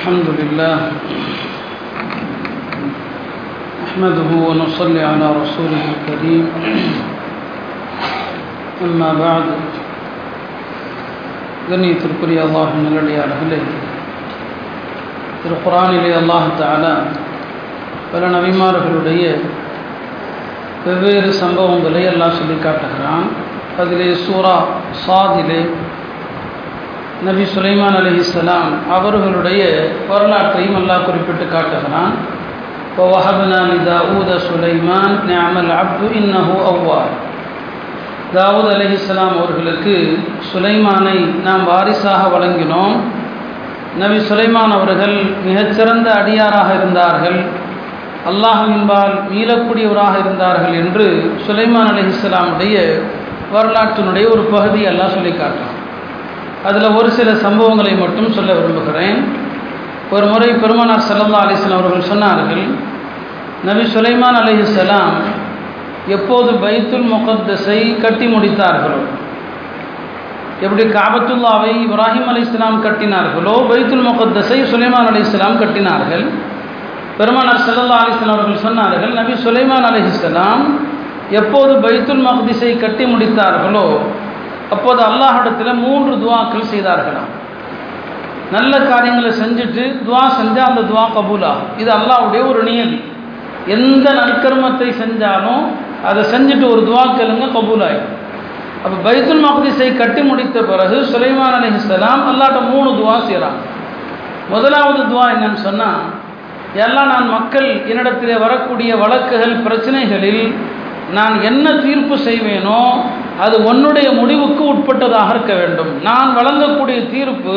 الحمد لله نحمده ونصلي على رسوله الكريم أما بعد கண்ணியத்திற்குரிய அல்லாஹ் நல்லடியார்களே திரு குரானிலே அல்லாஹ் தாலா பல நபிமார்களுடைய வெவ்வேறு சம்பவங்களை எல்லாம் சொல்லி காட்டுகிறான் அதிலே சூரா சாதிலே நபி சுலைமான் அலி இஸ்லாம் அவர்களுடைய வரலாற்றையும் அல்லாஹ் குறிப்பிட்டு காட்டுகிறான். இப்போ வஹபனா சுலைமான் நியாமல் அப்து இன்னஹு அவ்வார் தாவூத் அலி இஸ்லாம் அவர்களுக்கு சுலைமானை நாம் வாரிசாக வழங்கினோம். நபி சுலைமான் அவர்கள் மிகச்சிறந்த அடியாராக இருந்தார்கள். அல்லாஹின்பால் மீளக்கூடியவராக இருந்தார்கள் என்று சுலைமான் அலி இஸ்லாமுடைய வரலாற்றினுடைய ஒரு பகுதியெல்லாம் சொல்லி காட்டுறான். அதில் ஒரு சில சம்பவங்களை மட்டும் சொல்ல விரும்புகிறேன். ஒரு முறை பெருமானார் சல்லல்லா அலிஸ்லாம் அவர்கள் சொன்னார்கள் நபி சுலைமான் அலிஹலாம் எப்போது பைத்துல் முகத்தஸை கட்டி முடித்தார்களோ? எப்படி காபத்துல்லாவை இப்ராஹிம் அலி இஸ்லாம் கட்டினார்களோ? பைத்துல் முகத்தஸை சுலைமான் அலி இஸ்லாம் கட்டினார்கள். பெருமானார் சல்லல்லா அலிஸ்லாம் அவர்கள் சொன்னார்கள் நபி சுலைமான் அலி இஸ்லாம் எப்போது பைத்துல் மக்திஸை கட்டி முடித்தார்களோ? அப்போது அல்லாஹிடத்தில் மூன்று துவாக்கள் செய்தார்களாம். நல்ல காரியங்களை செஞ்சுட்டு துவா செஞ்சால் அந்த துவா கபூலாகும். இது அல்லாவுடைய ஒரு நியதி. எந்த நற்கர்மத்தை செஞ்சாலும் அதை செஞ்சுட்டு ஒரு துவா கேளுங்க கபூலாயிடும். அப்போ பைத்துல் மக்திஸை கட்டி முடித்த பிறகு சுலைமான் அலி இஸ்லாம் அல்லாட்ட மூணு துவா செய்கிறாங்க முதலாவது துவா என்னன்னு சொன்னால் எல்லாம் நான் மக்கள் என்னிடத்திலே வரக்கூடிய வழக்குகள் பிரச்சனைகளில் நான் என்ன தீர்ப்பு செய்வேனோ அது உன்னுடைய முடிவுக்கு உட்பட்டதாக இருக்க வேண்டும். நான் வழங்கக்கூடிய தீர்ப்பு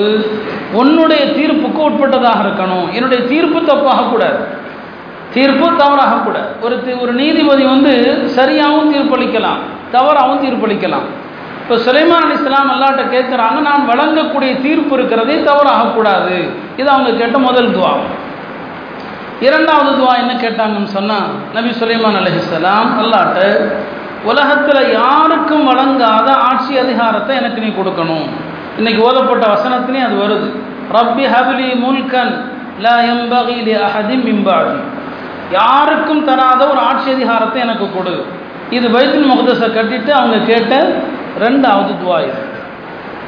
உன்னுடைய தீர்ப்புக்கு உட்பட்டதாக இருக்கணும். என்னுடைய தீர்ப்பு தப்பாகக்கூடாது தீர்ப்பு தவறாகக்கூடாது ஒரு ஒரு நீதிபதி வந்து சரியாகவும் தீர்ப்பளிக்கலாம் தவறாகவும் தீர்ப்பளிக்கலாம். இப்போ சுலைமான் அலி இஸ்லாம் அல்லாட்ட கேட்குறாங்க நான் வழங்கக்கூடிய தீர்ப்பு இருக்கிறதே தவறாகக்கூடாது இது அவங்க கேட்ட முதல் துவா. இரண்டாவது துவா என்ன கேட்டாங்கன்னு சொன்னால் நபி சுலைமான் அலஹிஸ்லாம் அல்லாட்ட உலகத்தில் யாருக்கும் வழங்காத ஆட்சி அதிகாரத்தை எனக்கு நீ கொடுக்கணும். இன்னைக்கு ஓதப்பட்ட வசனத்திலே அது வருது. ரப்பி ஹபிலி முல்கன் ல எம்பகிலி அஹதி மிம்பாடி யாருக்கும் தராத ஒரு ஆட்சி அதிகாரத்தை எனக்கு கொடு. இது பைத்துல் முகதஸை கட்டிட்டு அவங்க கேட்ட ரெண்டாவது துவா இது.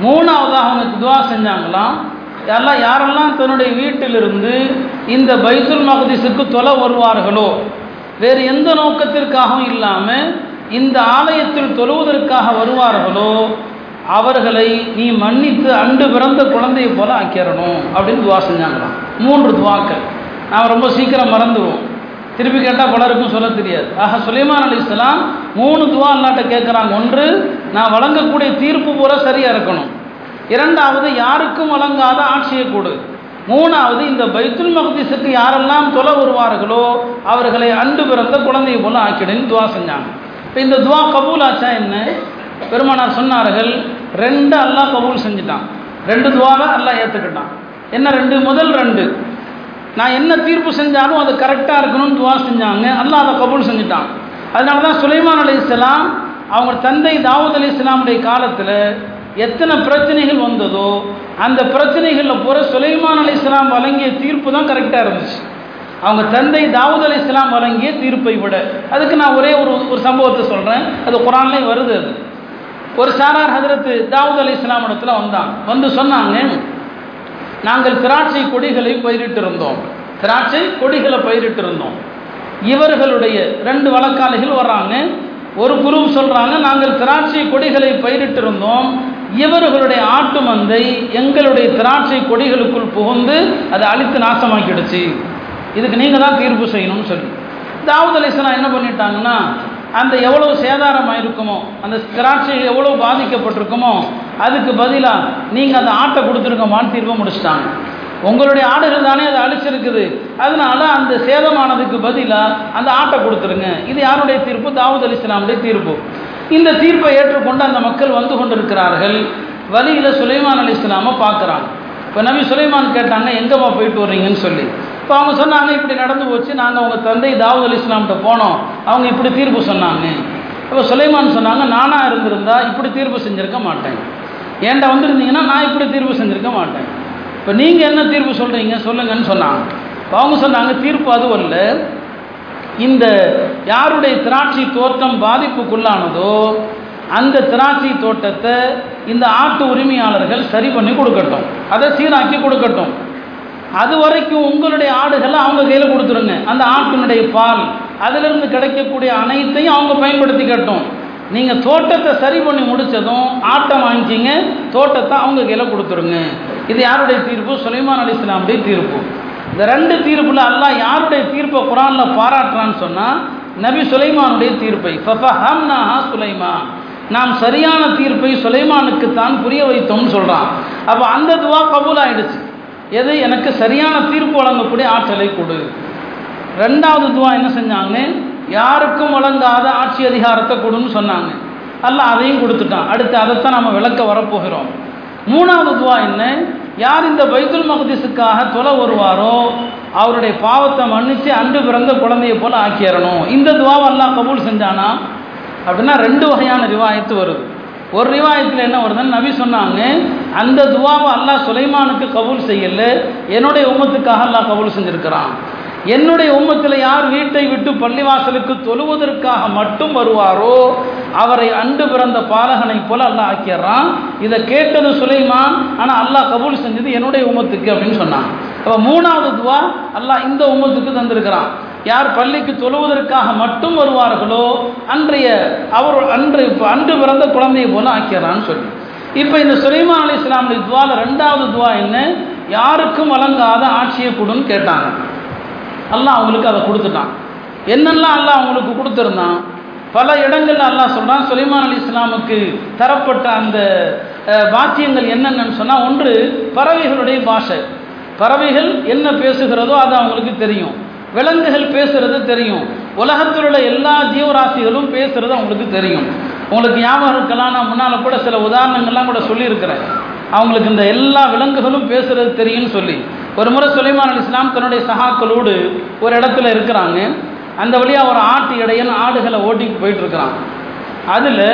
மூணாவதாக அவங்க துவா செஞ்சாங்களாம் எல்லாம் யாரெல்லாம் தன்னுடைய வீட்டிலிருந்து இந்த பைத்துல் மகதிஸுக்கு தொலை வருவார்களோ வேறு எந்த நோக்கத்திற்காகவும் இல்லாமல் இந்த ஆலயத்தில் தொழுவதற்காக வருவார்களோ அவர்களை நீ மன்னித்து அண்டு பிறந்த குழந்தையை போல ஆக்கிடணும் அப்படின்னு துவா செஞ்சாங்களாம். மூன்று துவாக்கள். நாம் ரொம்ப சீக்கிரம் மறந்துடுவோம் திருப்பி கேட்டால் பலருக்கும் சொல்ல தெரியாது. ஆக சுலைமான் அலி இஸ்லாம் மூணு துவா அல்லாட்ட கேட்குறாங்க ஒன்று நான் வழங்கக்கூடிய தீர்ப்பு போல சரியாக இருக்கணும். இரண்டாவது யாருக்கும் வழங்காத ஆட்சியை கொடு. மூணாவது இந்த பைத்துல் மகதீஸுக்கு யாரெல்லாம் தொலை வருவார்களோ அவர்களை அண்டு பிறந்த குழந்தையை போல ஆக்கிடுன்னு துவா செஞ்சாங்க. இப்போ இந்த துவா கபூல் ஆச்சா என்ன? பெருமானார் சொன்னார்கள் ரெண்டு அல்லாஹ் கபூல் செஞ்சுட்டான். ரெண்டு துவாவை அல்லாஹ் ஏற்றுக்கிட்டான் என்ன ரெண்டு? முதல் ரெண்டு. நான் என்ன தீர்ப்பு செஞ்சாலும் அது கரெக்டாக இருக்கணும்னு துவா செஞ்சாங்க. அல்லாஹ் அதை கபூல் செஞ்சுட்டான். அதனால தான் சுலைமான் அலி இஸ்லாம் அவங்க தந்தை தாவூத் அலி இஸ்லாமுடைய காலத்தில் எத்தனை பிரச்சனைகள் வந்ததோ அந்த பிரச்சனைகளில் பூரா சுலைமான் அலி இஸ்லாம் வழங்கிய தீர்ப்பு தான் கரெக்டாக இருந்துச்சு. அவங்க தந்தை தாவூத் அலி இஸ்லாம் வழங்கிய தீர்ப்பை விட. அதுக்கு நான் ஒரே ஒரு ஒரு சம்பவத்தை சொல்கிறேன் அது குரான்லேயும் வருது அது. ஒரு சாரார் ஹதரத்து தாவூத் அலி இஸ்லாம் இடத்துல வந்தான். வந்து சொன்னாங்க நாங்கள் திராட்சை கொடிகளை பயிரிட்டு இருந்தோம். திராட்சை கொடிகளை பயிரிட்டு இருந்தோம். இவர்களுடைய ரெண்டு வழக்காளிகள் வர்றாங்க. ஒரு குரூப் சொல்கிறாங்க நாங்கள் திராட்சை கொடிகளை பயிரிட்டு இருந்தோம். இவர்களுடைய ஆட்டு மந்தை எங்களுடைய திராட்சை கொடிகளுக்குள் புகுந்து அதை அழித்து நாசமாக்கிடுச்சு. இதுக்கு நீங்கள் தான் தீர்ப்பு செய்யணும்னு சொல்லி. தாவூத் அலிஸ்லாம் என்ன பண்ணிட்டாங்கன்னா அந்த எவ்வளோ சேதாரம் ஆயிருக்குமோ அந்த திராட்சை எவ்வளோ பாதிக்கப்பட்டிருக்குமோ அதுக்கு பதிலாக நீங்கள் அந்த ஆட்டை கொடுத்துருக்கோமான்னு தீர்ப்பை முடிச்சிட்டாங்க. உங்களுடைய ஆடுகள் தானே அதை அழிச்சிருக்குது. அதனால அந்த சேதமானதுக்கு பதிலாக அந்த ஆட்டை கொடுத்துருங்க. இது யாருடைய தீர்ப்பு? தாவூத் அலி இஸ்லாமுடைய தீர்ப்பு. இந்த தீர்ப்பை ஏற்றுக்கொண்டு அந்த மக்கள் வந்து கொண்டிருக்கிறார்கள். வழியில் சுலைமான் அலி இஸ்லாமை பார்க்குறாங்க. இப்போ நபி சுலைமான் கேட்டாங்க எங்கேம்மா போயிட்டு வர்றீங்கன்னு சொல்லி. இப்போ அவங்க சொன்னாங்க இப்படி நடந்து போச்சு. நாங்கள் உங்கள் தந்தை தாவூத் அலி இஸ்லாம்கிட்ட போனோம். அவங்க இப்படி தீர்ப்பு சொன்னாங்க. இப்போ சுலைமான் சொன்னாங்க நானாக இருந்திருந்தா இப்படி தீர்ப்பு செஞ்சுருக்க மாட்டேன். ஏன்டா வந்திருந்தீங்கன்னா நான் இப்படி தீர்ப்பு செஞ்சுருக்க மாட்டேன். இப்போ நீங்கள் என்ன தீர்ப்பு சொல்கிறீங்க சொல்லுங்கன்னு சொன்னாங்க. இப்போ அவங்க சொன்னாங்க தீர்ப்பு அதுவும் இல்லை. இந்த யாருடைய திராட்சை தோட்டம் பாதிப்புக்குள்ளானதோ அந்த திராட்சை தோட்டத்தை இந்த ஆட்டு உரிமையாளர்கள் சரி பண்ணி கொடுக்கட்டும். அதை சீராக்கி கொடுக்கட்டும். அது வரைக்கும் உங்களுடைய ஆடுகளை அவங்க கையில் கொடுத்துருங்க. அந்த ஆட்டினுடைய பால் அதிலிருந்து கிடைக்கக்கூடிய அனைத்தையும் அவங்க பயன்படுத்திக்கட்டும். நீங்கள் தோட்டத்தை சரி பண்ணி முடித்ததும் ஆட்டை வாங்கிக்கிங்க தோட்டத்தை அவங்க கையில் கொடுத்துருங்க. இது யாருடைய தீர்ப்பு? சுலைமான் அலி இஸ்லாமுடைய தீர்ப்பு. இந்த ரெண்டு தீர்ப்பில் அல்லாஹ் யாருடைய தீர்ப்பை குரானில் பாராட்டுறான்னு சொன்னால் நபி சுலைமானுடைய தீர்ப்பை. ஃபஃபஹம்னாஹா சுலைமான். நாம் சரியான தீர்ப்பை சுலைமானுக்கு தான் புரிய வைத்தோம்னு சொல்கிறான் அப்போ அந்த துவா கபூல் ஆயிடுச்சு எது? எனக்கு சரியான தீர்ப்பு வழங்கக்கூடிய ஆற்றலை கொடு. ரெண்டாவது துவா என்ன செஞ்சாங்கன்னு யாருக்கும் வழங்காத ஆட்சி அதிகாரத்தை கொடுன்னு சொன்னாங்க. அல்ல அதையும் கொடுத்துட்டான். அடுத்து அதைத்தான் நம்ம விளக்க வரப்போகிறோம். மூணாவது துவா என்ன? யார் இந்த பைத்துல் மகதிஸுக்காக தொலை வருவாரோ அவருடைய பாவத்தை மன்னித்து அன்று பிறந்த குழந்தையை போல ஆக்கிடணும் இந்த துவாவை எல்லாம் கபூல் செஞ்சானா? அப்படின்னா ரெண்டு வகையான ரிவாயத்து வருது. ஒரு ரிவாயத்தில் என்ன வருதுன்னு நபி சொன்னாங்க அந்த துவாவை அல்லாஹ் சுலைமானுக்கு கபூல் செய்யல என்னுடைய உமத்துக்காக அல்லாஹ் கபூல் செஞ்சுருக்கிறான். என்னுடைய உம்மத்தில் யார் வீட்டை விட்டு பள்ளிவாசலுக்கு தொழுவதற்காக மட்டும் வருவாரோ அவரை அண்டு பிறந்த பாலகனை போல அல்லாஹ் ஆக்கிடுறான் இதை கேட்டது சுலைமான் ஆனால் அல்லாஹ் கபூல் செஞ்சது என்னுடைய உம்மத்துக்கு அப்படின்னு சொன்னான். அப்போ மூணாவது துவா அல்லாஹ் இந்த உம்மத்துக்கு தந்திருக்கிறான். யார் பள்ளிக்கு தொழுவதற்காக மட்டும் வருவார்களோ அன்றைய அவர் அன்று இப்போ அன்று பிறந்த குழந்தையை போல ஆக்கிறான்னு சொல்லி. இப்போ இந்த சுலைமான் அலி இஸ்லாமுடைய துவாவில் ரெண்டாவது துவா என்ன? யாருக்கும் வழங்காத ஆட்சியை கொடுன்னு கேட்டாங்க. அல்லாஹ் அவங்களுக்கு அதை கொடுத்துட்டான். என்னெல்லாம் அல்லாஹ் அவங்களுக்கு கொடுத்துருந்தான்? பல இடங்களில் அல்லாஹ் சொல்கிறான் சுலைமான் அலி இஸ்லாமுக்கு தரப்பட்ட அந்த வாக்கியங்கள் என்னென்னு சொன்னால் ஒன்று பறவைகளுடைய பாஷை. பறவைகள் என்ன பேசுகிறதோ அது அவங்களுக்கு தெரியும். விலங்குகள் பேசுறது தெரியும். உலகத்தில் உள்ள எல்லா ஜீவராசிகளும் பேசுறது அவங்களுக்கு தெரியும். உங்களுக்கு ஞாபகம் இருக்கலாம் நான் முன்னால் கூட சில உதாரணங்கள்லாம் கூட சொல்லியிருக்கிறேன். அவங்களுக்கு இந்த எல்லா விலங்குகளும் பேசுறது தெரியும்னு சொல்லி. ஒரு முறை சுலைமான் அலி இஸ்லாம் தன்னுடைய சகாக்களோடு ஒரு இடத்துல இருக்கிறாங்க. அந்த வழியாக ஒரு ஆட்டு இடையன் ஆடுகளை ஓட்டிட்டு போயிட்டு இருக்கிறான். அதில்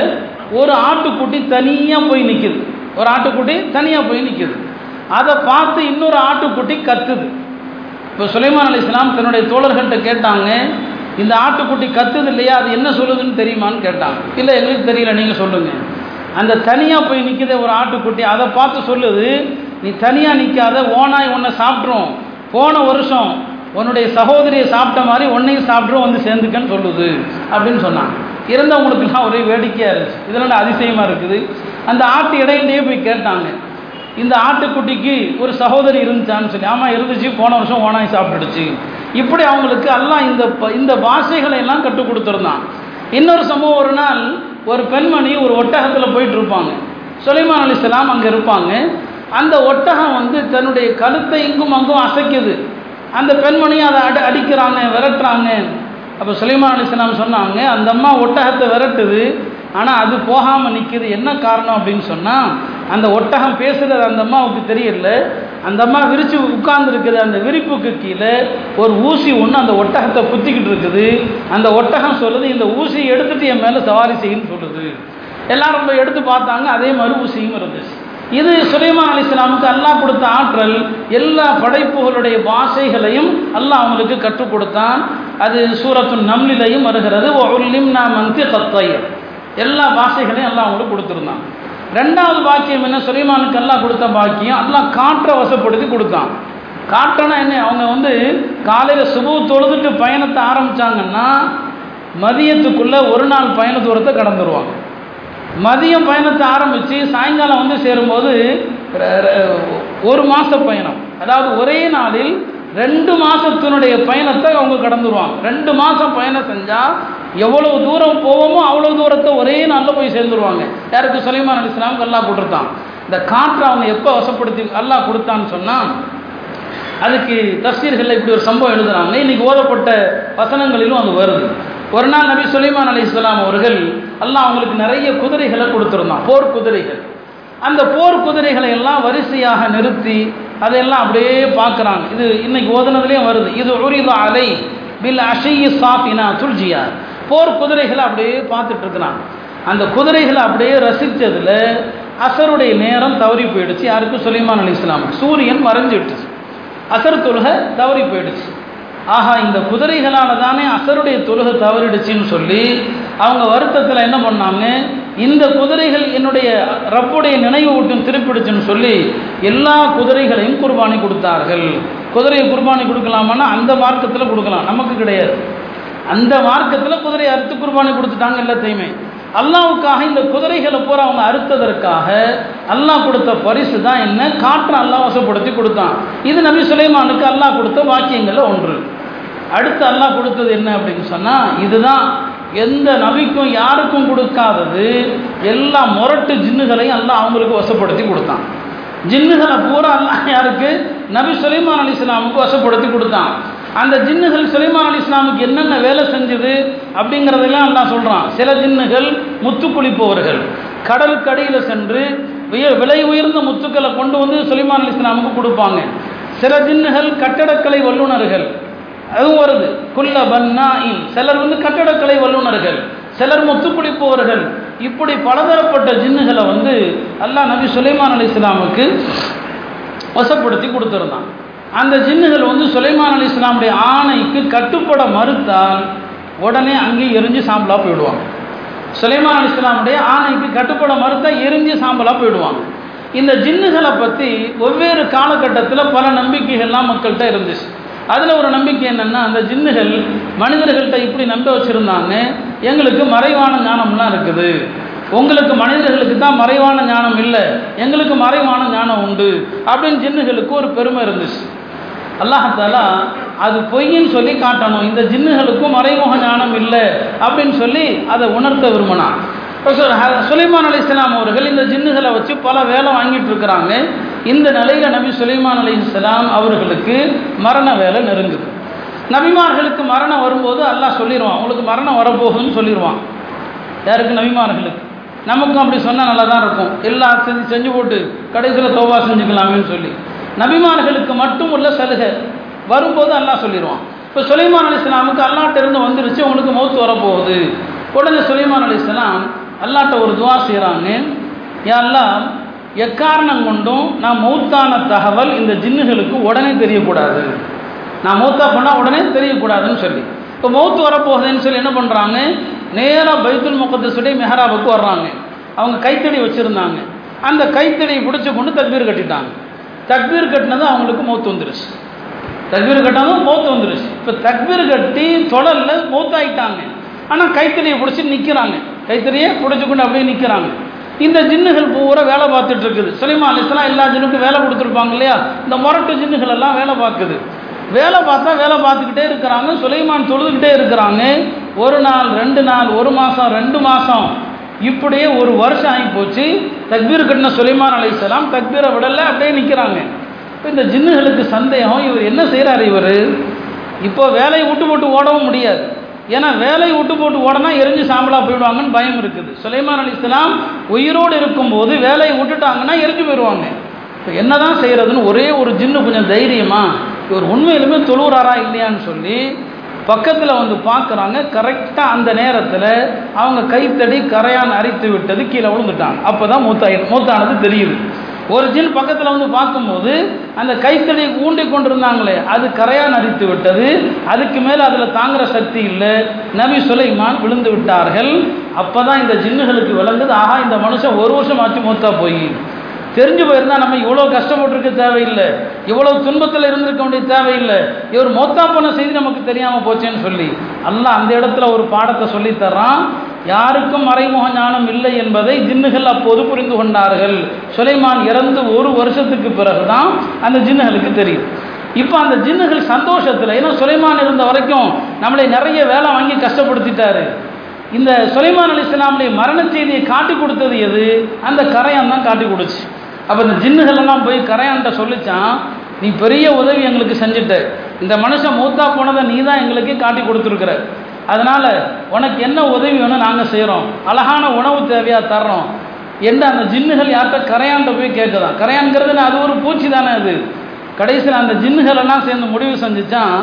ஒரு ஆட்டுக்குட்டி தனியாக போய் நிற்குது ஒரு ஆட்டுக்குட்டி தனியாக போய் நிற்குது அதை பார்த்து இன்னொரு ஆட்டுக்குட்டி கத்துது. இப்போ சுலைமான் அலி இஸ்லாம் தன்னுடைய தோழர்கள்ட்ட கேட்டாங்க இந்த ஆட்டுக்குட்டி கத்துது இல்லையா? அது என்ன சொல்லுதுன்னு தெரியுமான்னு கேட்டாங்க. இல்லை எங்களுக்கு தெரியல நீங்கள் சொல்லுங்கள் அந்த தனியாக போய் நிற்கிற ஒரு ஆட்டுக்குட்டி அதை பார்த்து சொல்லுது நீ தனியாக நிற்காத ஓனாய் உன்னை சாப்பிட்ரும் போன வருஷம் உன்னுடைய சகோதரியை சாப்பிட்ட மாதிரி உன்னையும் சாப்பிட்ரும் வந்து சேர்ந்துக்கன்னு சொல்லுது அப்படின்னு சொன்னான் இறந்தவங்களுக்குலாம் ஒரே வேடிக்கையாக இருந்துச்சு. இதெல்லாம் அதிசயமாக இருக்குது? அந்த ஆட்டு இடையிலேயே போய் கேட்டாங்க. இந்த ஆட்டுக்குட்டிக்கு ஒரு சகோதரி இருந்துச்சான்னு சொல்லி ஆமாம் இருந்துச்சு போன வருஷம் ஓனாய் சாப்பிட்டுடுச்சு. இப்படி அவங்களுக்கு எல்லாம் இந்த இந்த பாஷைகளை எல்லாம் கற்றுக் கொடுத்துருந்தான். இன்னொரு சம்பவம் ஒரு நாள் ஒரு பெண்மணி ஒரு ஒட்டகத்தில் போயிட்டு இருப்பாங்க. சுலைமான் அலிஸ்லாம் அங்கே இருப்பாங்க. அந்த ஒட்டகம் வந்து தன்னுடைய கழுத்தை இங்கும் அங்கும் அசைக்குது. அந்த பெண்மணியை அதை அடி அடிக்கிறாங்க விரட்டுறாங்க அப்போ சுலைமான் அலிஸ்லாம் சொன்னாங்க அந்த அம்மா ஒட்டகத்தை விரட்டுது ஆனால் அது போகாமல் நிற்கிது என்ன காரணம் அப்படின்னு சொன்னால் அந்த ஒட்டகம் பேசுகிறது அந்த அம்மாவுக்கு தெரியல. அந்த அம்மா விரித்து உட்கார்ந்துருக்குது. அந்த விரிப்புக்கு கீழே ஒரு ஊசி ஒன்று அந்த ஒட்டகத்தை குத்திக்கிட்டு இருக்குது. அந்த ஒட்டகம் சொல்லுது இந்த ஊசியை எடுத்துகிட்டு என் மேலே சவாரி செய்யுன்னு சொல்லுது. எல்லாரும் போய் எடுத்து பார்த்தாங்க அதே மாதிரி ஊசியும் இருந்துச்சு. இது சுலைமான் அலி இஸ்லாமுக்கு அல்லாஹ் கொடுத்த ஆற்றல். எல்லா படைப்புகளுடைய பாஷைகளையும் அல்லாஹ் அவங்களுக்கு கற்றுக் கொடுத்தான். அது சூரத்து நம்லிலையும் வருகிறது. ஒல்லிம் நாம் வந்து கத்தையர் எல்லா பாஷைகளையும் எல்லாம் அவங்களுக்கு கொடுத்துருந்தான். ரெண்டாவது பாக்கியம் என்ன? சுலைமானுக்கு எல்லாம் கொடுத்த பாக்கியம் எல்லாம் காற்றை வசப்படுத்தி கொடுத்தான். காற்றனா என்ன? அவங்க வந்து காலையில் சுபு தொழுதுட்டு பயணத்தை ஆரம்பித்தாங்கன்னா மதியத்துக்குள்ளே ஒரு நாள் பயண தூரத்தை கடந்துருவாங்க. மதியம் பயணத்தை ஆரம்பித்து சாயங்காலம் வந்து சேரும்போது ஒரு மாத பயணம். அதாவது ஒரே நாளில் ரெண்டு மாதத்தினுடைய பயணத்தை அவங்க கடந்துருவாங்க. ரெண்டு மாதம் பயணம் செஞ்சால் எவ்வளோ தூரம் போவோமோ அவ்வளோ தூரத்தை ஒரே நாளில் போய் சேர்ந்துருவாங்க. யாருக்கு? சுலைமான் அலி இஸ்லாமுக்கு அல்லா கொடுத்துருத்தான் இந்த காற்றை அவங்க எப்போ வசப்படுத்தி அல்லாஹ் கொடுத்தான்னு சொன்னால் அதுக்கு தஸ்தீர்களில் இப்படி ஒரு சம்பவம் எழுதுறாங்க. இன்றைக்கி ஓதப்பட்ட வசனங்களிலும் அது வருது. ஒரு நாள் நபி சுலைமான் அலி இஸ்லாம் அவர்கள் எல்லாம் அவங்களுக்கு நிறைய குதிரைகளை கொடுத்துருந்தான் போர் குதிரைகள். அந்த போர் குதிரைகளை எல்லாம் வரிசையாக நிறுத்தி அதையெல்லாம் அப்படியே பார்க்குறாங்க. இது இன்னைக்கு ஓதுனதுலேயும் வருது. இது உரிதா அலை பில் அஷையி சாஃபினா துல்ஜியா. போர் குதிரைகளை அப்படியே பார்த்துட்டு இருக்கிறான். அந்த குதிரைகளை அப்படியே ரசித்ததில் அசருடைய நேரம் தவறி போயிடுச்சு. யாருக்கும் சுலைமான் அலி இஸ்லாம் சூரியன் மறைஞ்சிடுச்சு. அசர் தொழுகை தவறி போயிடுச்சு. ஆஹா இந்த குதிரைகளால் தானே அசருடைய தொழுகை தவறிடுச்சின்னு சொல்லி அவங்க வருத்தத்தில் என்ன பண்ணாங்க? இந்த குதிரைகள் என்னுடைய ரப்புடைய நினைவு ஊட்டும் திருப்பிடுச்சுன்னு சொல்லி எல்லா குதிரைகளையும் குர்பானி கொடுத்தார்கள். குதிரையை குர்பானி கொடுக்கலாமான்னா அந்த மார்க்கத்தில் கொடுக்கலாம். நமக்கு கிடையாது. அந்த மார்க்கத்தில் குதிரையை அறுத்து குர்பானி கொடுத்துட்டாங்க எல்லாத்தையுமே. அல்லாவுக்காக இந்த குதிரைகளை பூரா அவங்க அறுத்ததற்காக அல்லாஹ் கொடுத்த பரிசு தான் என்ன? காற்றை அல்லாஹ் வசப்படுத்தி கொடுத்தான். இது நபி சுலைமானுக்கு அல்லாஹ் கொடுத்த வாக்கியங்களில் ஒன்று. அடுத்து அல்லாஹ் கொடுத்தது என்ன அப்படின்னு சொன்னால் இதுதான். எந்த நபிக்கும் யாருக்கும் கொடுக்காதது எல்லா முரட்டு ஜின்னுகளையும் அல்லாஹ் அவங்களுக்கு வசப்படுத்தி கொடுத்தான். ஜின்னுகளை பூரா அல்லாஹ் யாருக்கு? நபி சுலைமான் அலி இஸ்லாமுக்கு வசப்படுத்தி கொடுத்தான். அந்த ஜின்னுகள் சுலைமான் அலி இஸ்லாமுக்கு என்னென்ன வேலை செஞ்சது அப்படிங்கிறதெல்லாம் அல்லாஹ் சொல்கிறான் சில ஜின்னுகள் முத்து குளிப்பவர்கள் கடலுக்கடியில் சென்று விய- விலை உயர்ந்த முத்துக்களை கொண்டு வந்து சுலைமான் அலி இஸ்லாமுக்கு கொடுப்பாங்க. சில ஜின்னுகள் கட்டடக்கலை வல்லுநர்கள். அதுவும் வருது. குல்ல பன்னாயின். சிலர் வந்து கட்டடக்கலை வல்லுநர்கள். சிலர் முத்து குளிப்பவர்கள் இப்படி பலதரப்பட்ட ஜின்னுகளை வந்து அல்லாஹ் நபி சுலைமான் அலி இஸ்லாமுக்கு வசப்படுத்தி கொடுத்துருந்தான். அந்த ஜின்னுகள் வந்து சுலைமான் அலி இஸ்லாமுடைய ஆணைக்கு கட்டுப்பட மறுத்தால் உடனே அங்கேயே எரிஞ்சு சாம்பலாக போயிடுவாங்க. சுலைமான் அலி இஸ்லாமுடைய ஆணைக்கு கட்டுப்பட மறுத்தால் எரிஞ்சு சாம்பலாக போயிடுவாங்க. இந்த ஜின்னுகளை பற்றி ஒவ்வொரு காலகட்டத்தில் பல நம்பிக்கைகள்லாம் மக்கள்கிட்ட இருந்துச்சு. அதில் ஒரு நம்பிக்கை என்னென்னா அந்த ஜின்னுகள் மனிதர்கள்ட்ட இப்படி நம்ப வச்சுருந்தாங்க எங்களுக்கு மறைவான ஞானம்லாம் இருக்குது. உங்களுக்கு மனிதர்களுக்கு தான் மறைவான ஞானம் இல்லை எங்களுக்கு மறைவான ஞானம் உண்டு அப்படின்னு ஜின்னுகளுக்கு ஒரு பெருமை இருந்துச்சு. அல்லாஹாலா அது பொய்ன்னு சொல்லி காட்டணும். இந்த ஜின்னுகளுக்கும் மறைமுக ஞானம் இல்லை அப்படின்னு சொல்லி அதை உணர்த்த விரும்பினான் ஹ- சுலைமான் அலி இஸ்லாம் அவர்கள் இந்த ஜின்னுகளை வச்சு பல வேலை வாங்கிட்டு இருக்கிறாங்க. இந்த நிலையில நபி சுலைமான் அலி இஸ்லாம் அவர்களுக்கு மரண வேலை நெருங்குது. நபிமார்களுக்கு மரணம் வரும்போது அல்லாஹ் சொல்லிடுவான் உங்களுக்கு மரணம் வரப்போகுதுன்னு சொல்லிடுவான் யாருக்கு? நபிமார்களுக்கு. நமக்கும் அப்படி சொன்னால் நல்லா தான் இருக்கும். எல்லா செஞ்சு செஞ்சு போட்டு கடைசியில் தோவா செஞ்சுக்கலாமேன்னு சொல்லி. நபிமார்களுக்கு மட்டும் உள்ள சலுகை. வரும்போது அல்லாஹ் சொல்லிடுவான் இப்போ சுலைமான் அலி இஸ்லாமுக்கு அல்லாட்டிருந்து வந்துருச்சு உங்களுக்கு மௌத்து வரப்போகுது. உடனே சுலைமான் அலி இஸ்லாம் அல்லாட்ட ஒரு துவா செய்கிறாங்க எல்லாம் எக்காரணம் கொண்டும் நான் மௌத்தான தகவல் இந்த ஜின்னுகளுக்கு உடனே தெரியக்கூடாது. நான் மௌத்தா பண்ணால் உடனே தெரியக்கூடாதுன்னு சொல்லி. இப்போ மௌத்து வரப்போகுதுன்னு சொல்லி என்ன பண்ணுறாங்க நேராக பைத்துல் முகத்தசுடைய மெஹராபுக்கு வர்றாங்க. அவங்க கைத்தடி வச்சுருந்தாங்க. அந்த கைத்தடியை பிடிச்சி கொண்டு தக்பீர் கட்டிட்டாங்க. தக்பீர் கட்டினது அவங்களுக்கு மௌத்து வந்துருச்சு. தக்பீர் கட்டாலும் மௌத்து வந்துருச்சு. இப்போ தக்பீர் கட்டி தொடரில் மௌத்தாயிட்டாங்க. ஆனால் கைத்தறியை பிடிச்சி நிற்கிறாங்க கைத்தறியை பிடிச்சிக்கொண்டு அப்படியே நிற்கிறாங்க இந்த ஜின்னுகள் பூரா வேலை பார்த்துட்டு இருக்குது. சுலைமா அலிஸ்லாம் எல்லா ஜின்னுக்கும் வேலை கொடுத்துருப்பாங்க இல்லையா? இந்த முரட்டு ஜின்னுகள் எல்லாம் வேலை பார்க்குது. வேலை பார்த்தா வேலை பார்த்துக்கிட்டே இருக்கிறாங்க. சுலைமான் தொழுதுகிட்டே இருக்கிறாங்க. ஒரு நாள் ரெண்டு நாள் ஒரு மாதம் ரெண்டு மாதம் இப்படியே ஒரு வருஷம் ஆகி போச்சு தக்பீர் கட்டின சுலைமான் அலைஹிஸ்ஸலாம் தக்பீரை விடல அப்படியே நிற்கிறாங்க இப்போ இந்த ஜின்னுகளுக்கு சந்தேகம் இவர் என்ன செய்கிறாரு இவர்? இப்போ வேலையை விட்டு போட்டு ஓடவும் முடியாது. ஏன்னா வேலையை விட்டு போட்டு ஓடனா எரிஞ்சு சாம்பலாக போயிடுவாங்கன்னு பயம் இருக்குது. சுலைமான் அலிஸ்லாம் உயிரோடு இருக்கும்போது வேலையை விட்டுட்டாங்கன்னா எரிஞ்சு போயிடுவாங்க. இப்போ என்னதான் செய்கிறதுன்னு ஒரே ஒரு ஜின்னு கொஞ்சம் தைரியமாக இவர் உண்மையிலுமே தொழுவுறாரா இல்லையான்னு சொல்லி பக்கத்தில் வந்து பார்க்குறாங்க கரெக்டாக அந்த நேரத்தில் அவங்க கைத்தடி கரையான் அரித்து விட்டது கீழே விழுந்துட்டாங்க. அப்போ தான் மூத்தாய் மூத்தானது தெரியுது. ஒரு ஜின் பக்கத்தில் வந்து பார்க்கும்போது அந்த கைத்தடியை ஊண்டி கொண்டிருந்தாங்களே அது கரையான் அரித்து விட்டது அதுக்கு மேலே அதில் தாங்குகிற சக்தி இல்லை நபி சுலைமான் விழுந்து விட்டார்கள். அப்போ தான் இந்த ஜின்னுகளுக்கு விளங்குது ஆஹா இந்த மனுஷன் ஒரு வருஷம் ஆச்சு மூத்தா போய். தெரிஞ்சு போயிருந்தா நம்ம இவ்வளோ கஷ்டப்பட்டிருக்க தேவையில்லை. இவ்வளோ துன்பத்தில் இருந்திருக்க வேண்டிய தேவையில்லை. இவர் மொத்தா செய்தி நமக்கு தெரியாமல் போச்சேன்னு சொல்லி அல்ல அந்த இடத்துல ஒரு பாடத்தை சொல்லித் தர்றான். யாருக்கும் மறைமுக ஞானம் இல்லை என்பதை ஜின்னுகள் அப்போது புரிந்து கொண்டார்கள். சுலைமான் இறந்து ஒரு வருஷத்துக்கு பிறகுதான் அந்த ஜின்னுகளுக்கு தெரியும். இப்போ அந்த ஜின்னுகள் சந்தோஷத்தில் ஏன்னா சுலைமான் இருந்த வரைக்கும் நம்மளை நிறைய வேலை வாங்கி கஷ்டப்படுத்திட்டாரு. இந்த சுலைமான் அலி இஸ்லாமுடைய மரண செய்தியை காட்டி கொடுத்தது எது? அந்த கரையான் தான் காட்டி கொடுச்சு. அப்போ இந்த ஜின்னுகள் எல்லாம் போய் கரையான்ட்ட சொல்லிச்சான் நீ பெரிய உதவி எங்களுக்கு செஞ்சுட்ட. இந்த மனுஷன் மூத்தா போனதை நீ தான் எங்களுக்கு காட்டி கொடுத்துருக்குற. அதனால் உனக்கு என்ன உதவி வேணும் நாங்கள் செய்கிறோம் அழகான உணவு தேவையாக தர்றோம். என்று அந்த ஜின்னுகள் யார்கிட்ட கரையான்ட்ட போய் கேட்குதான். கரையான்கிறது அது ஒரு பூச்சி தானே அது. கடைசியில் அந்த ஜின்னுகள் எல்லாம் சேர்ந்து முடிவு செஞ்சுச்சான்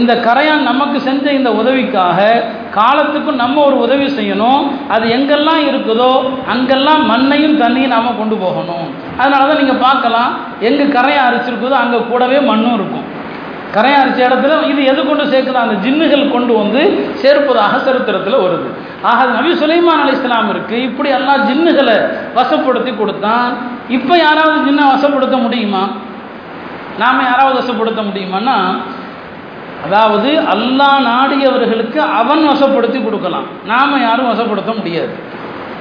இந்த கரையான் நமக்கு செஞ்ச இந்த உதவிக்காக காலத்துக்கும் நம்ம ஒரு உதவி செய்யணும். அது எங்கெல்லாம் இருக்குதோ அங்கெல்லாம் மண்ணையும் தண்ணியும் நாம் கொண்டு போகணும். அதனால தான் நீங்கள் பார்க்கலாம் எங்கே கரையை அரிச்சிருக்குதோ அங்கே கூடவே மண்ணும் இருக்கும். கரையை அரிச்ச இடத்துல இது எது கொண்டு சேர்க்குதோ அந்த ஜின்னுகள் கொண்டு வந்து சேர்ப்பதாக சரித்திரத்தில் வருது. ஆக நபி சுலைமான் அலி இஸ்லாமிற்கு இப்படி எல்லாம் ஜின்னுகளை வசப்படுத்தி கொடுத்தான். இப்போ யாராவது ஜின்னை வசப்படுத்த முடியுமா? நாம் யாராவது வசப்படுத்த முடியுமான்னா அதாவது அல்லா நாடியவர்களுக்கு அவன் வசப்படுத்தி கொடுக்கலாம். நாம் யாரும் வசப்படுத்த முடியாது.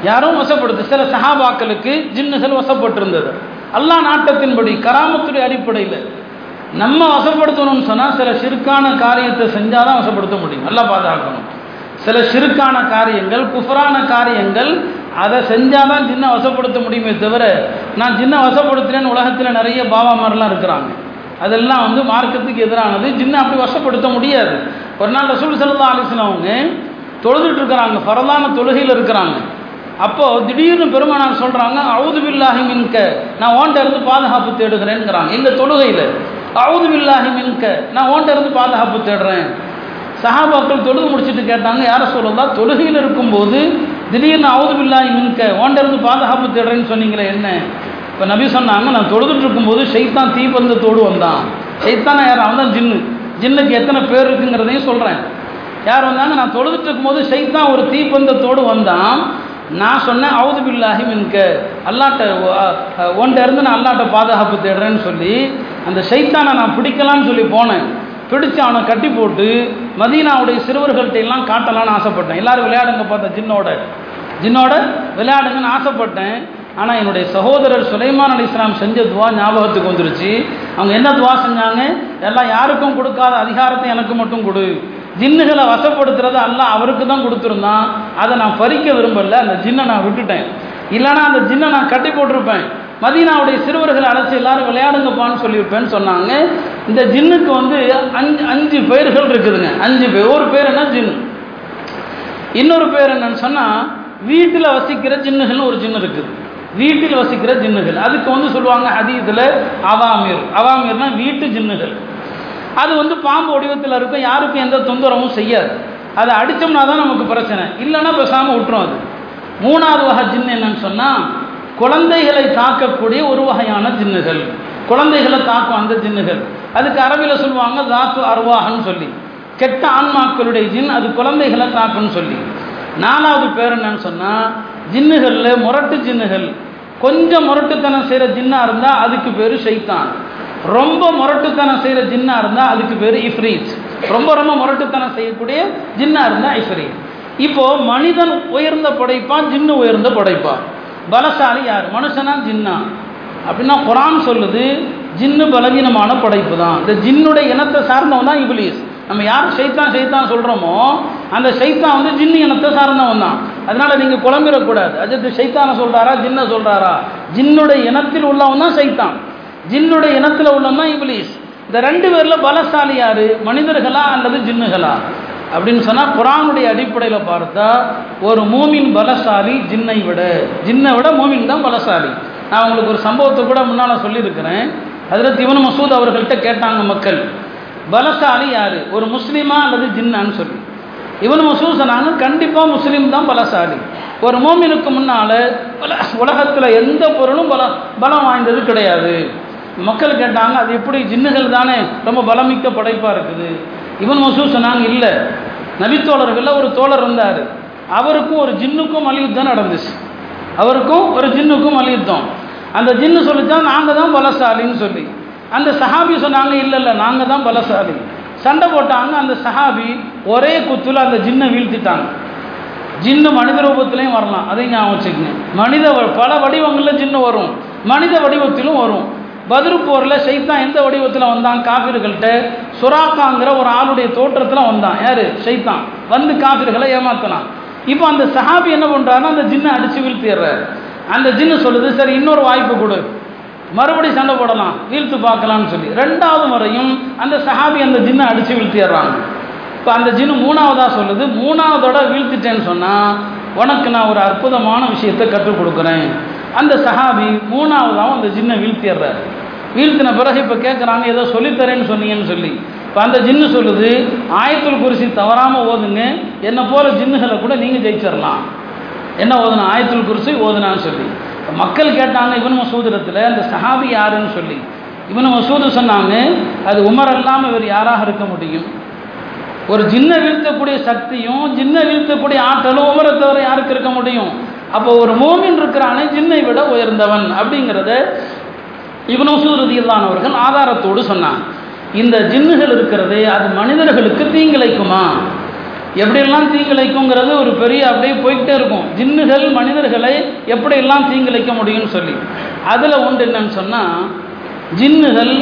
யாரும் வசப்படுது சில சஹாபாக்களுக்கு ஜின்னுகள் வசப்பட்டிருந்தது. அல்லாஹ் நாட்டத்தின்படி கராமத்துடைய அடிப்படையில். நம்ம வசப்படுத்தணும்னு சொன்னால் சில சிறுக்கான காரியத்தை செஞ்சால் தான் வசப்படுத்த முடியும். நல்லா பாதுகாக்கணும். சில சிறுக்கான காரியங்கள் குஃபரான காரியங்கள் அதை செஞ்சால் தான் ஜின்னை வசப்படுத்த முடியுமே தவிர நான் ஜின்னை வசப்படுத்துறேன்னு உலகத்தில் நிறைய பாபாமாரெலாம் இருக்கிறாங்க. அதெல்லாம் வந்து மார்க்கத்துக்கு எதிரானது. ஜின்னை அப்படி வசப்படுத்த முடியாது. ஒரு நாள் ரசூல் செல்லா அலிஸ்லாம் அவங்க தொழுதுட்டு இருக்கிறாங்க. பரதான தொழுகையில் இருக்கிறாங்க. அப்போது திடீர்னு பெருமானார் சொல்கிறாங்க அவுது பில்லாஹி மின்க நான் ஓன்ட்ட இருந்து பாதுகாப்பு தேடுகிறேங்கிறாங்க இந்த தொழுகையில் அவுது பில்லாஹி மின்க நான் ஓன்ட்ட இருந்து பாதுகாப்பு தேடுறேன். சஹாபாக்கள் தொழுகு முடிச்சுட்டு கேட்டாங்க யார சொல்லலாம் தொழுகையில் இருக்கும்போது திடீர்னு அவுது பில்லாஹி மின்க ஓன்ட்ட இருந்து பாதுகாப்பு தேடுறேன்னு சொன்னீங்களே என்ன? இப்போ நபி சொன்னாங்க நான் தொழுதுட்டு இருக்கும்போது ஷைத்தான் தீபந்தத்தோடு வந்தான் ஷைத்தானா யார்? அவன் தான் ஜின்னு. ஜின்னுக்கு எத்தனை பேர் இருக்குங்கிறதையும் சொல்கிறேன் யார் வந்தாங்க? நான் தொழுதுட்டு இருக்கும்போது ஷைத்தான் ஒரு தீப்பந்தத்தோடு வந்தான் நான் சொன்னேன் அவுது பில்லாஹி மின்க. அல்லாட்ட ஒன்ட்ட இருந்து நான் அல்லாட்ட பாதுகாப்பு தேடுறேன்னு சொல்லி அந்த சைத்தானை நான் பிடிக்கலான்னு சொல்லி போனேன். பிடிச்சு அவனை கட்டி போட்டு மதீனாவுடைய சிறுவர்கள்ட்ட எல்லாம் காட்டலான்னு ஆசைப்பட்டேன். எல்லாரும் விளையாடுங்க பார்த்தேன் ஜின்னோட. ஜின்னோட விளையாடுங்கன்னு ஆசைப்பட்டேன். ஆனால் என்னுடைய சகோதரர் சுலைமான் அலி இஸ்லாம் செஞ்ச துவா ஞாபகத்துக்கு வந்துருச்சு. அவங்க என்ன துவா செஞ்சாங்க? எல்லாம் யாருக்கும் கொடுக்காத அதிகாரத்தை எனக்கு மட்டும் கொடு. ஜின்னுகளை வசப்படுத்துறத எல்லாம் அவருக்கு தான் கொடுத்துருந்தான். அதை நான் பறிக்க விரும்பல அந்த ஜின்னை நான் விட்டுட்டேன். இல்லைனா அந்த ஜின்னை நான் கட்டி போட்டிருப்பேன். மதீனாவுடைய சிறுவர்களை அழைச்சி எல்லாரும் விளையாடுங்கப்பான்னு சொல்லியிருப்பேன்னு சொன்னாங்க. இந்த ஜின்னுக்கு வந்து அஞ்சு அஞ்சு பெயர்கள் இருக்குதுங்க. அஞ்சு பேர். ஒரு பேர் என்ன? ஜின். இன்னொரு பேர் என்னன்னு சொன்னால் வீட்டில் வசிக்கிற ஜின்னுகள்னு ஒரு ஜின்னு இருக்குது. வீட்டில் வசிக்கிற ஜின்னுகள். அதுக்கு வந்து சொல்லுவாங்க ஹதீஸில் அவாமீர். அவாமீர்னா வீட்டு ஜின்னுகள். அது வந்து பாம்பு வடிவத்தில் இருக்கும் யாருக்கும் எந்த தொந்தரவும் செய்யாது. அதை அடித்தோம்னா தான் நமக்கு பிரச்சனை. இல்லைன்னா பேசாமல் விட்டுரும் அது. மூணாவது வகை ஜின்னு என்னன்னு சொன்னால் குழந்தைகளை தாக்கக்கூடிய ஒரு வகையான ஜின்னுகள். குழந்தைகளை தாக்கும் அந்த ஜின்னுகள். அதுக்கு அரபியில் சொல்லுவாங்க தாத்து அருவாகன்னு சொல்லி. கெட்ட ஆன்மாக்களுடைய ஜின் அது குழந்தைகளை தாக்குன்னு சொல்லி. நாலாவது பேர் என்னன்னு சொன்னால் ஜின்னுகளில் முரட்டு ஜின்னுகள். கொஞ்சம் முரட்டுத்தனம் செய்கிற ஜின்னாக இருந்தால் அதுக்கு பேர் ஷைத்தான். ரொம்ப முரட்டுத்தனம் செய்கிற ஜின்னாக இருந்தால் அதுக்கு பேர் இஃப்ரீத். ரொம்ப ரொம்ப முரட்டுத்தனம் செய்யக்கூடிய ஜின்னாக இருந்தால் இஃப்ரீத். இப்போது மனிதன் உயர்ந்த படைப்பான் ஜின்னு உயர்ந்த படைப்பான். பலசாலி யார்? மனுஷனா ஜின்னா. அப்படின்னா குரான் சொல்லுது ஜின்னு பலவீனமான படைப்பு தான் இந்த ஜின்னுடைய இனத்தை சார்ந்தவன் தான் இபிலிஸ். நம்ம யார்? ஷைத்தான் ஷைத்தான் சொல்கிறோமோ அந்த சைத்தான் வந்து ஜின்னு இனத்தை சார்ந்தவன் தான். அதனால் நீங்கள் குழம்பிடக்கூடாது அஜித் சைத்தானை சொல்கிறாரா ஜின்னை சொல்கிறாரா ஜின்னுடைய இனத்தில் உள்ளவன் தான் ஷைத்தான். ஜின்னுடைய இனத்தில் உள்ளவன் இப்லீஸ். இந்த ரெண்டு பேரில் பலசாலி யார்? மனிதர்களா அல்லது ஜின்னுகளா? அப்படின்னு சொன்னால் குரானுடைய அடிப்படையில் பார்த்தா ஒரு மூமின் பலசாலி ஜின்னை விட. ஜின்னை விட மூமின் தான் பலசாலி. நான் உங்களுக்கு ஒரு சம்பவத்தை கூட முன்னால் சொல்லியிருக்கிறேன். அதில் திவன் மசூத் அவர்கள்ட்ட கேட்டாங்க மக்கள். பலசாலி யார்? ஒரு முஸ்லீமா அல்லது ஜின்னான்னு சொல்லி. இவன் மசூத் சொன்னாங்க கண்டிப்பாக முஸ்லீம் தான் பலசாலி. ஒரு மோமினுக்கு முன்னால் உலகத்தில் எந்த பொருளும் பல பலம் வாய்ந்தது கிடையாது. மக்கள் கேட்டாங்க அது எப்படி ஜின்னுகள் தானே? ரொம்ப பலமிக்க படைப்பாக இருக்குது. இவன் மசூத் சொன்னாங்க இல்லை. நபித்தோழர்களில் ஒரு தோழர் இருந்தார். அவருக்கும் ஒரு ஜின்னுக்கும் மலியுத்தம் நடந்துச்சு. அவருக்கும் ஒரு ஜின்னுக்கும் மலியுத்தம் அந்த ஜின்னு சொல்லித்தான் நாங்கள் தான் பலசாலின்னு சொல்லி. அந்த சஹாபி சொன்னாங்க இல்லை இல்லை நாங்கள் தான் பலசாலி. சண்டை போட்டாங்க அந்த சஹாபி ஒரே குத்துல அந்த ஜின்னை வீழ்த்திட்டாங்க. ஜின்னு மனித ரூபத்திலையும் வரலாம். அதையும் ஞாபகம் வச்சுக்கங்க. மனித பல வடிவங்களில் ஜின்னு வரும். மனித வடிவத்திலும் வரும். பதிரு போரில் ஷைத்தான் எந்த வடிவத்தில் வந்தான்? காஃபிர்கள்ட்ட சுராக்காங்கிற ஒரு ஆளுடைய தோற்றத்தில் வந்தான். யார்? ஷைத்தான் வந்து காஃபிர்களை ஏமாத்தினான். இப்போ அந்த சஹாபி என்ன பண்ணுறாருன்னா அந்த ஜின்னை அடித்து வீழ்த்திடுறாரு. அந்த ஜின்னு சொல்லுது சரி இன்னொரு வாய்ப்பு கொடு. மறுபடி சண்டை போடலாம். வீழ்த்து பார்க்கலாம்னு சொல்லி. ரெண்டாவது முறையும் அந்த சஹாபி அந்த ஜின்னை அடித்து வீழ்த்திடுறாங்க. இப்போ அந்த ஜின்னு மூணாவதாக சொல்லுது. மூணாவதோட வீழ்த்திட்டேன்னு சொன்னால் உனக்கு நான் ஒரு அற்புதமான விஷயத்தை கற்றுக் கொடுக்குறேன். அந்த சஹாபி மூணாவதாகவும் அந்த ஜின்னை வீழ்த்திடுறாரு. வீழ்த்தின பிறகு இப்போ கேட்குறாங்க ஏதோ சொல்லித்தரேன்னு சொன்னீங்கன்னு சொல்லி. இப்போ அந்த ஜின்னு சொல்லுது ஆயத்துல் குருசி தவறாமல் ஓதுங்க என்னை போல ஜின்னுகளை கூட நீங்கள் ஜெயிச்சிடலாம் என்ன ஓதுனா ஆயத்துல் குருசி ஓதுனான்னு சொல்லி. மக்கள் கேட்டாங்க இவன் மசூதிரத்தில் அந்த சஹாபி யாருன்னு சொல்லி. இவன் மசூது சொன்னாங்க அது உமர் அல்லாமல் இவர் யாராக இருக்க முடியும்? ஒரு ஜின்ன வீழ்த்தக்கூடிய சக்தியும் ஜின்ன வீழ்த்தக்கூடிய ஆற்றலும் உமரை தவிர யாருக்கு இருக்க முடியும்? அப்போ ஒரு மோமின் இருக்கிறானே ஜின்னை விட உயர்ந்தவன் அப்படிங்கிறத இவனு சூரதியில்லானவர்கள் ஆதாரத்தோடு சொன்னான் இந்த ஜின்னுகள் இருக்கிறதே அது மனிதர்களுக்கு தீங்கிழைக்குமா? எப்படியெல்லாம் தீங்கிழைக்குங்கிறது ஒரு பெரிய அப்படியே போய்கிட்டே இருக்கும். ஜின்னுகள் மனிதர்களை எப்படியெல்லாம் தீங்கிழைக்க முடியும்னு சொல்லி. அதில் ஒன்று என்னன்னு சொன்னால் ஜின்னுகள்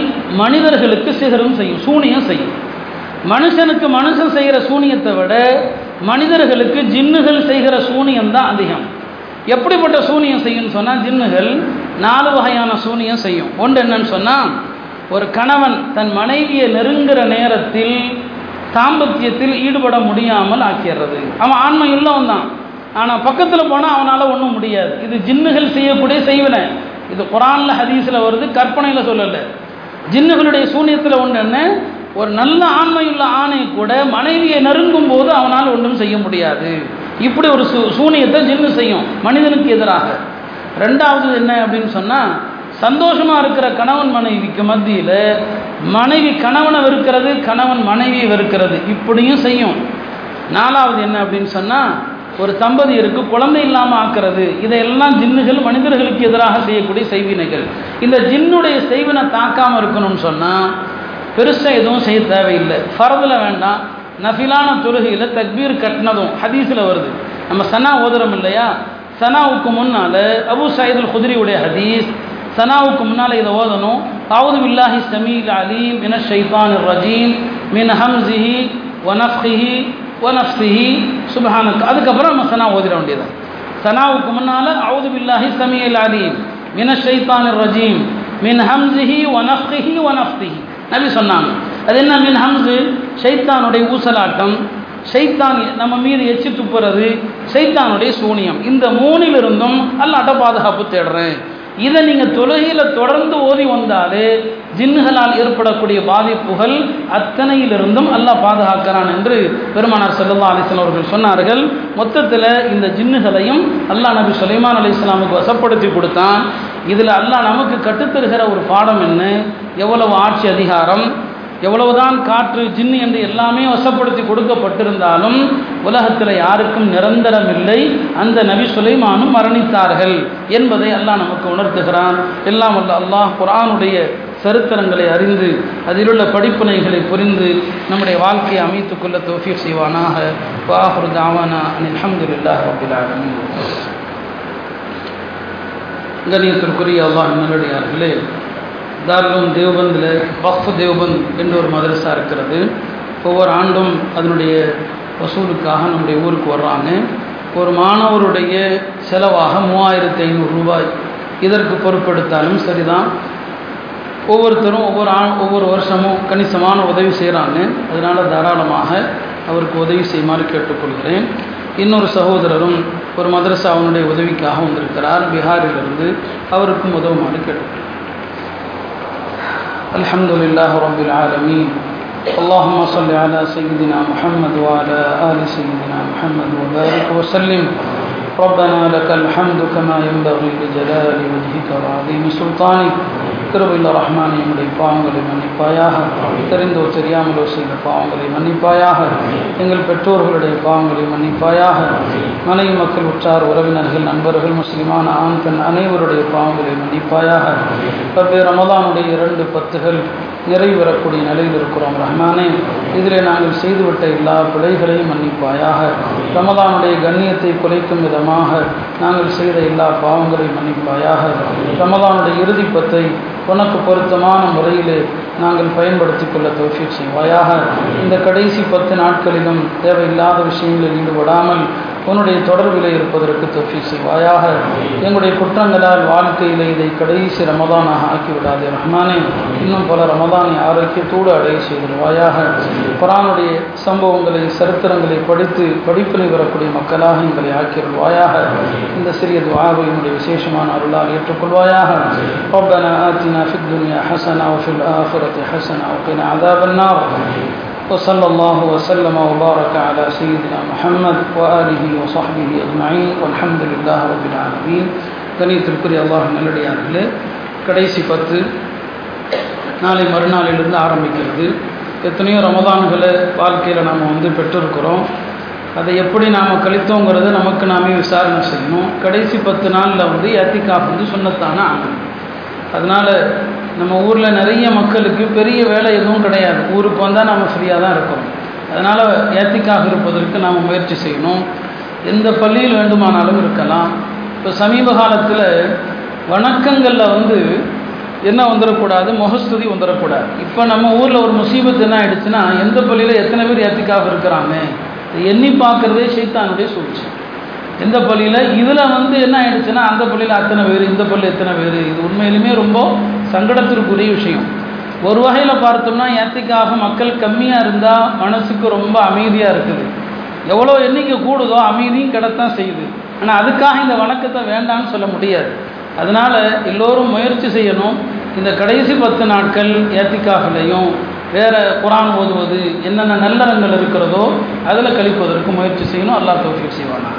மனிதர்களுக்கு சிகரம் செய்யும் சூனியம் செய்யும். மனுஷனுக்கு மனுஷன் செய்கிற சூனியத்தை விட மனிதர்களுக்கு ஜின்னுகள் செய்கிற சூனியம் தான் அதிகம். எப்படிப்பட்ட சூனியம் செய்யும்னு சொன்னால் ஜின்னுகள் நாலு வகையான சூனியம் செய்யும். ஒன்று என்னன்னு சொன்னால் ஒரு கணவன் தன் மனைவியை நெருங்குற நேரத்தில் தாம்பத்தியத்தில் ஈடுபட முடியாமல் ஆக்கிடுறது அவன் ஆண்மை உள்ளவன் தான். ஆனால் பக்கத்தில் போனால் அவனால் ஒன்றும் முடியாது. இது ஜின்னுகள் செய்யக்கூடிய செய்வன. இது குரானில் ஹதீஸில் வருது கற்பனையில் சொல்லலை. ஜின்னுகளுடைய சூனியத்தில் ஒன்று என்ன? ஒரு நல்ல ஆண்மையுள்ள ஆணை கூட மனைவியை நெருங்கும் போது அவனால் ஒன்றும் செய்ய முடியாது. இப்படி ஒரு சூ சூனியத்தை ஜின்னு செய்யும் மனிதனுக்கு எதிராக. ரெண்டாவது என்ன அப்படின்னு சொன்னால் சந்தோஷமாக இருக்கிற கணவன் மனைவிக்கு மத்தியில் மனைவி கணவனை வெறுக்கிறது கணவன் மனைவியை வெறுக்கிறது இப்படியும் செய்யும். நாலாவது என்ன அப்படின்னு சொன்னால் ஒரு தம்பதியருக்கு குழந்தை இல்லாமல் ஆக்கிறது இதையெல்லாம் ஜின்னுகள் மனிதர்களுக்கு எதிராக செய்யக்கூடிய செய்வினைகள். இந்த ஜின்னுடைய செய்வினை தாக்காமல் இருக்கணும்னு சொன்னால் பெருசாக எதுவும் செய்ய தேவையில்லை. ஃபரதில் வேண்டாம். நஃபிலான தொழுகையில் தக்பீர் கட்டினதும் ஹதீஸில் வருது. நம்ம சனா ஓதுறோம் இல்லையா? சனாவுக்கு முன்னால் அபு சயீதுல் குதிரியுடைய ஹதீஸ். சனாவுக்கு முன்னால் இதை ஓதணும். அவுது பில்லாஹி சமீல் அலீம் மின ஷைத்தான் ரஜீம் மின் ஹம்சிஹி ஒனஃப்ஹிஹி ஒனஃப்சிஹி சுபஹானுக்கு அதுக்கப்புறம் நம்ம சனா ஓதிட வேண்டியது. சனாவுக்கு முன்னால் அவுது பில்லாஹி சமீல் அலீம் மின ஷைத்தான் ரஜீம் மின் ஹம்சிஹி ஒனஃப்ஹிஹி ஒனஃப்திஹி நபி சொன்னாங்க. அது என்ன மின்? ஹம்சு ஷைத்தானுடைய ஊசலாட்டம். ஷைத்தான் நம்ம மீது எச்சி துப்புறது. ஷைத்தானுடைய சூனியம். இந்த மூணிலிருந்தும் அல்லாட்ட பாதுகாப்பு தேடுறேன். இதை நீங்கள் தொழுகையில் தொடர்ந்து ஓதி வந்தாலே ஜின்னுகளால் ஏற்படக்கூடிய பாதிப்புகள் அத்தனையிலிருந்தும் அல்லாஹ் பாதுகாக்கிறான் என்று பெருமானார் செல்லல்லா அலிஸ்லாம் அவர்கள் சொன்னார்கள். மொத்தத்தில் இந்த ஜின்னுகளையும் அல்லாஹ் நபி சுலைமான் அலி இஸ்லாமுக்கு வசப்படுத்தி கொடுத்தான். இதில் அல்லாஹ் நமக்கு கற்றுத்தருகிற ஒரு பாடம் என்ன? எவ்வளவு ஆட்சி அதிகாரம்? எவ்வளவுதான் காற்று ஜின்னு என்று எல்லாமே வசப்படுத்தி கொடுக்கப்பட்டிருந்தாலும் உலகத்தில் யாருக்கும் நிரந்தரம் இல்லை அந்த நபி சுலைமானும் மரணித்தார்கள் என்பதை அல்லாஹ் நமக்கு உணர்த்துகிறான். எல்லாம் அல்ல அல்லாஹ் குரானுடைய சரித்திரங்களை அறிந்து அதிலுள்ள படிப்பினைகளை புரிந்து நம்முடைய வாழ்க்கையை அமைத்துக் கொள்ள தோஃபீர் செய்வானாக. வாஹுர் தாவானா அனில் அஹமதுல்லாஹ் கணியத்திற்குரிய அல்லாஹ் நல்லடியார்களே தாருலும் தேவபந்தில் வக்ஃப் தேவபந்த் என்ற ஒரு மதரசா இருக்கிறது. ஒவ்வொரு ஆண்டும் அதனுடைய வசூலுக்காக நம்முடைய ஊருக்கு வர்றாங்க. ஒரு மாணவருடைய செலவாக மூவாயிரத்தி ஐநூறு ரூபாய் இதற்கு பொறுப்பெடுத்தாலும் சரிதான். ஒவ்வொருத்தரும் ஒவ்வொரு ஆண் ஒவ்வொரு வருஷமும் கணிசமான உதவி செய்கிறாங்க அதனால் தாராளமாக அவருக்கு உதவி செய்யுமாறு கேட்டுக்கொள்கிறேன். இன்னொரு சகோதரரும் ஒரு மதரசாவினுடைய உதவிக்காக வந்திருக்கிறார். பீகாரிலிருந்து அவருக்கும் உதவுமாறு கேட்டுக்கொள்கிறேன். الحمد لله رب العالمين. اللهم صل على سيدنا محمد وعلى آل سيدنا محمد وبارك وسلم. ربنا لك الحمد كما ينبغي لجلال وجهك وعظيم سلطانك கிருபையில் ரஹ்மான் எங்களுடைய பாவங்களை மன்னிப்பாயாக தெரிந்தோ தெரியாமலோ செய்த பாவங்களை மன்னிப்பாயாக எங்கள் பெற்றோர்களுடைய பாவங்களை மன்னிப்பாயாக மனைவி மக்கள் உற்றார் உறவினர்கள் நண்பர்கள் முஸ்லிமான ஆண் பெண் அனைவருடைய பாவங்களை மன்னிப்பாயாக பல்வேறு ரமதானுடைய இரண்டு பத்துகள் நிறைவேறக்கூடிய நிலையில் இருக்கிறோம். ரஹ்மானே இதில் நாங்கள் செய்துவிட்ட எல்லா பிழைகளையும் மன்னிப்பாயாக. ரமதானுடைய கண்ணியத்தை குலைக்கும் விதமாக நாங்கள் செய்த எல்லா பாவங்களையும் மன்னிப்பாயாக. ரமதானுடைய இறுதி பத்தை உனக்கு பொருத்தமான முறையிலே நாங்கள் பயன்படுத்தி கொள்ள தோஃபிக் செய்வாயாக. இந்த கடைசி பத்து நாட்களிலும் தேவையில்லாத விஷயங்களில் ஈடுபடாமல் உன்னுடைய தொடர்பில் இருப்பதற்கு தொஃபி செய்வாயாக எங்களுடைய குற்றங்களால் வாழ்க்கையில் இதை கடைசி ரமதானாக ஆக்கிவிடாதே ரஹ்மானே இன்னும் பல ரமதானை ஆரோக்கியத்தோடு அடைய செய்திருவாயாக குரானுடைய சம்பவங்களை சரித்திரங்களை படித்து படிப்பினை வரக்கூடிய மக்களாக எங்களை ஆக்கிடுவாயாக இந்த சிறிய துவாவை என்னுடைய விசேஷமான அருளால் ஏற்றுக்கொள்வாயாக ربنا آتنا في الدنيا حسنة وفي الآخرة حسنة وقنا عذاب النار وصلى الله وسلم وبارك على سيدنا محمد وآله وصحبه أجمعين والحمد لله رب العالمين கணியத்திற்குரிய அல்லாஹ் நல்லடியார்களே கடைசி பத்து நாளை மறுநாளிலிருந்து ஆரம்பிக்கிறது எத்தனையோ ரமதான்களை வாழ்க்கையில் நாம் வந்து பெற்றிருக்கிறோம் அதை எப்படி நாம் கழித்தோங்கிறத நமக்கு நாமே விசாரணை செய்யணும் கடைசி பத்து நாளில் வந்து ஏத்திகாஃப் வந்து சுண்ணத்தான ஆகும் அதனால் நம்ம ஊரில் நிறைய மக்களுக்கு பெரிய வேலை எதுவும் கிடையாது. ஊருக்கு வந்தால் நம்ம ஃப்ரீயாக தான் இருக்கோம். அதனால் ஏத்திக்காக இருப்பதற்கு நாம் முயற்சி செய்யணும். எந்த பள்ளியில் வேண்டுமானாலும் இருக்கலாம். இப்போ சமீப காலத்தில் வணக்கங்களில் வந்து என்ன வந்துடக்கூடாது முகஸ்துதி வந்துடக்கூடாது இப்போ நம்ம ஊரில் ஒரு முசீபத்து என்ன ஆயிடுச்சுன்னா எந்த பள்ளியில் எத்தனை பேர் ஏத்திக்காக இருக்கிறாங்க? எண்ணி பார்க்குறதே சைத்தானுடைய சூழ்ச்சி. எந்த பள்ளியில் இதில் வந்து என்ன ஆயிடுச்சுன்னா அந்த பள்ளியில் அத்தனை பேர் இந்த பள்ளி எத்தனை பேர்? இது உண்மையிலுமே ரொம்ப சங்கடத்திற்குரிய விஷயம். ஒரு வகையில் பார்த்தோம்னா ஏத்திக்காக மக்கள் கம்மியாக இருந்தால் மனசுக்கு ரொம்ப அமைதியாக இருக்குது. எவ்வளோ எண்ணிக்கை கூடுதோ அமைதியும் கிடத்தான் செய்யுது. ஆனால் அதுக்காக இந்த வணக்கத்தை வேண்டாம்னு சொல்ல முடியாது. அதனால் எல்லோரும் முயற்சி செய்யணும். இந்த கடைசி பத்து நாட்கள் ஏத்திக்காகலையும் வேறு குரான் ஓதுவது என்னென்ன நல்லறங்கள் இருக்கிறதோ அதில் கழிப்பதற்கு முயற்சி செய்யணும். அல்லா தோஃபிக் செய்வானா